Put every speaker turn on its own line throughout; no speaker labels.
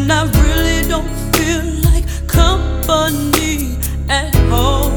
and I really don't feel like company at home.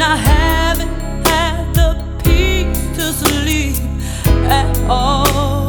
I haven't had the peace to sleep at all.